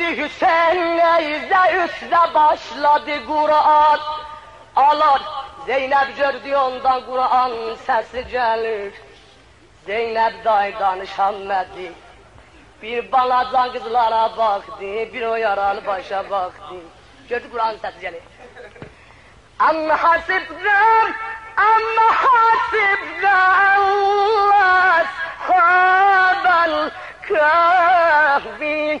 olubdu Hüseyin neyze üstte başladı Kur'an. Alar Zeynep gördü ondan Kur'an sesi gelir. Zeynep day danışanmadı. Bir balacan kızlara baktı, bir o yaralı başa baktı. Gördü Kur'an sesi gelir. Amma hasibden, amma hasibden ashabal kahfi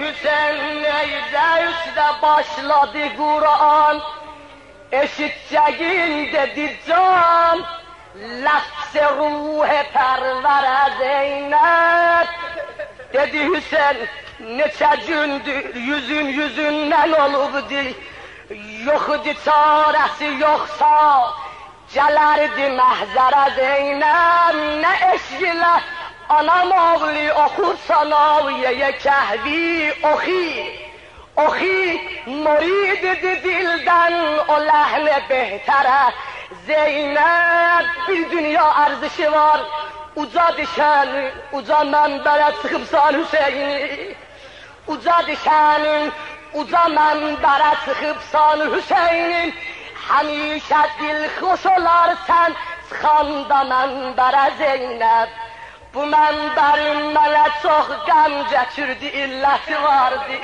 Hüseyin üstte başladı Kur'an. Eşiteceğin dedi can. Lafz-ı ruhe pervere Zeynep. Dedi Hüseyin neçe gündür yüzün yüzünden olubdu. Yok idi çaresi yoksa Gələrdi məhzərə Zeynəm, nə eşqilə آنام آولی اخور kahvi کهوی اخی اخی مرید دیدیلدن او لحن بهتره زینب bir dünya arzışı var Uca düşen, uca menbere çıkıp çıxıbsan Hüseyni Uca düşənin, uca menbere çıkıp çıxıbsan Hüseyni Həmişə dil hoş olarsan, çıxanda mənbərə Zeynəb Bu mənbərin mənə çox qəm gətirdi, illəti vardı.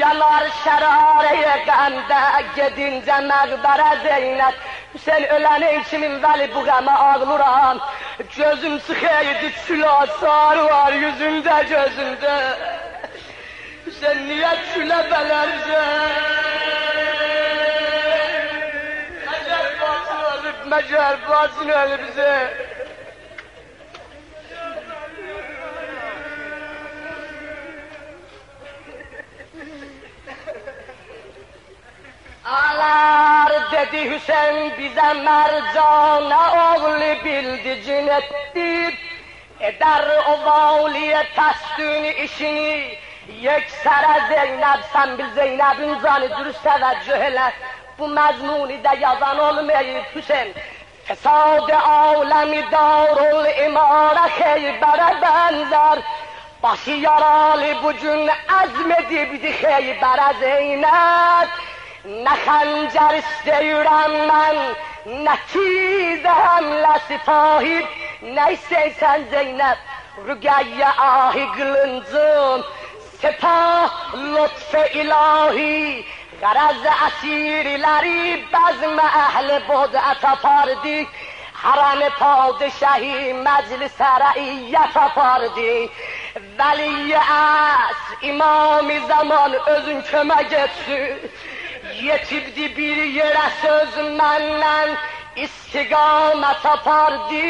Yanar şərarəyə qəmdə, gedincə məqbərə Zeynəb. Hüseyin öləni içimin vəli bu qəmə ağlıram. Gözüm sıxıydı, külasar var yüzündə, gözündə. Hüseyin niyə külə bələrsən? Mecer basın elimize. Alar dedi Hüseyin bize mercana oğlu bildi cin etti. Eder o valiye testünü işini. Yeksere Zeynep sen bil Zeynep'in canı dürüst teveccüh ele. Bu mezmuni de yazan olmayıp Hüseyin. Fesad alemi darul imara Xeybere benzer. Başı yaralı bugün azmedibdi Xeybere Zeynep. Ne xəncər istəyirəm mən, nə çizəm sipahib, nə istəysən Zeynəb, rüqəyyə ahi qılıncım, sepah lütf ilahi, غرض اسیرləri بزم اهل بدعت apardı حرم پادشاهی مجلس رعیت apardı Veli as imami zaman özün kömək etsin Yetibdi bir yerə söz məndən istiqamət apardı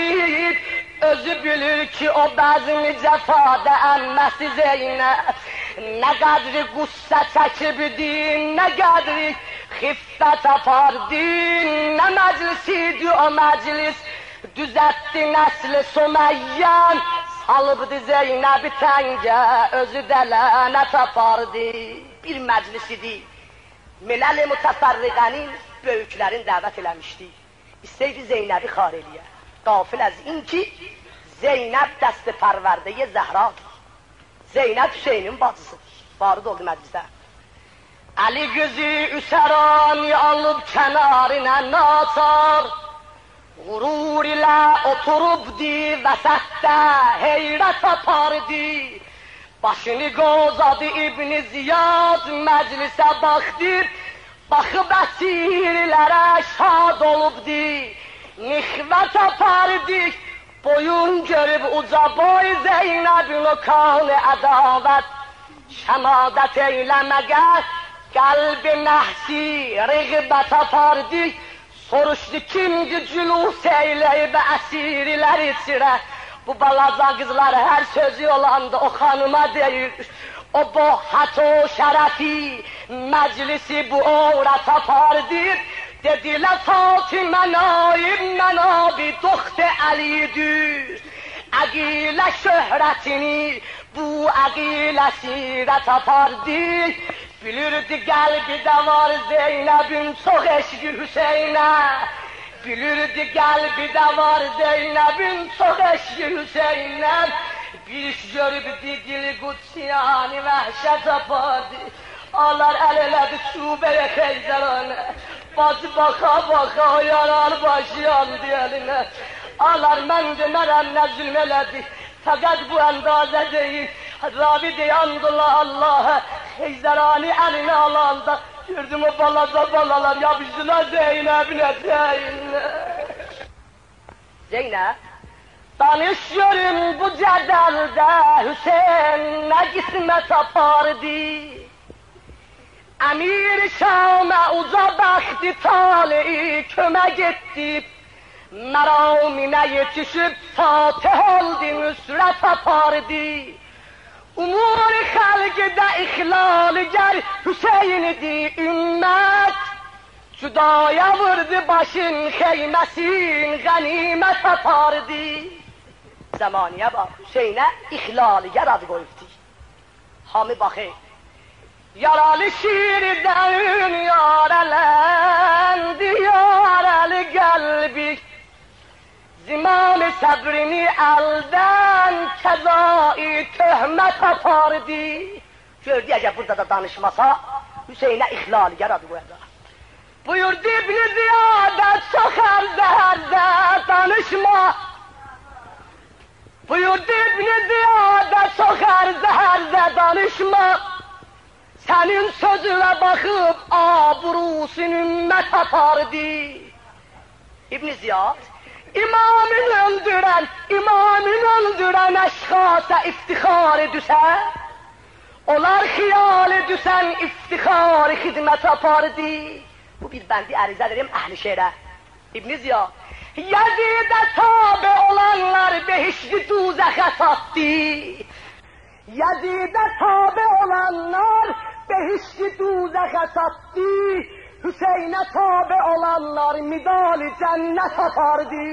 Özü bilir ki o bəzmi cəfada əmməsi Zeynəb Ne kadri gusse çekibdi, ne kadri hiffet apardin, ne meclisiydi o meclis, düzeltti nesli Sümeyyen, salıbdı Zeynep'i tenge, özü de lanet apardı. Bir meclis idi. ملل متفرقانی بیوکلرین دعوت الامشتی سیف زینبی خارلیه قافل از اینکی زینب دست پرورده زهرا زینب شینم بازسد بارد اولی مجلسه. علی گزی اسرانی آلوب کناری نه ناتار غرور ایله اتروب دی وسط ده حیرت اپار دی Başını qozadı İbn Ziyad meclise baktı. Bakıb əsirlərə şad olubdi. Nixvət apardı. Boyun görüb uca boy Zeynəbin o kanı ədavət. Şəmadət eyləməgə qəlbi nəhsi rəğbət apardı. Soruşdu kimdi cülus eyleyib əsirlər içirə. Bu balaza kızlar her sözü yolanda o hanıma değil. O bu hatu şerefi meclisi bu uğra tapardır. Dediler Fatime naib menabi doht Ali'dir. Agile şöhretini bu agile sire tapardı. Bilirdi kalbi de var Zeynep'in çok eşki Hüseyin'e. Bilirdi kalbi de var Zeynep'in çok eşki Hüseyin'e Bir iş görüp dil kutsiyani vehşet apardı Ağlar el elədi çubeye xeyzərana Bacı baxa baxa yarar başı yandı elinə Ağlar nə zülm elədi Fəqət bu əndazə deyil Ravi deyandullah Allah'a Xeyzərani əlinə alanda Gördüm o balaca balalar yapıştılar Zeynep'in eteğine Zeynep Danışıyorum bu cədəldə Hüseyin nə qismət apardı Emir Şam'a uca baktı talihi kömek etti. Meramine yetişip fatih oldu nüsret apardı. Umur Oğlu gel Hüseyin idi ümmet Cudaya vurdu başın heymesin Ganimet apardı Zamaniye bak Hüseyin'e ihlali yaradı koyuptu Hami bakı Yaralı şiirden yarelendi Yaralı gelbi زمان sabrini elden kezai töhmet آفاردی Gördü acaba burada da danışmasa Hüseyin'e ihlal yaradı bu arada Buyurdu İbn-i Ziyade çok herde herde danışma. Buyurdu İbn-i Ziyade çok herde herde danışma. Senin sözüne bakıp abrusun ümmet apardı. İbn Ziyad, imamın öldüren, imamın öldüren eşkasa iftihar Onlar xiyal jusan iftixori xidmət apardı. bu bir bəndi ərizə verim ahli şehre İbn Ziya Yazidə tabi olanlar behişli duzə xəsatdı. Yazidə tabi olanlar behişli duzə xəsatdı. Hüseynə tabi olanlar midali cənnət apardı.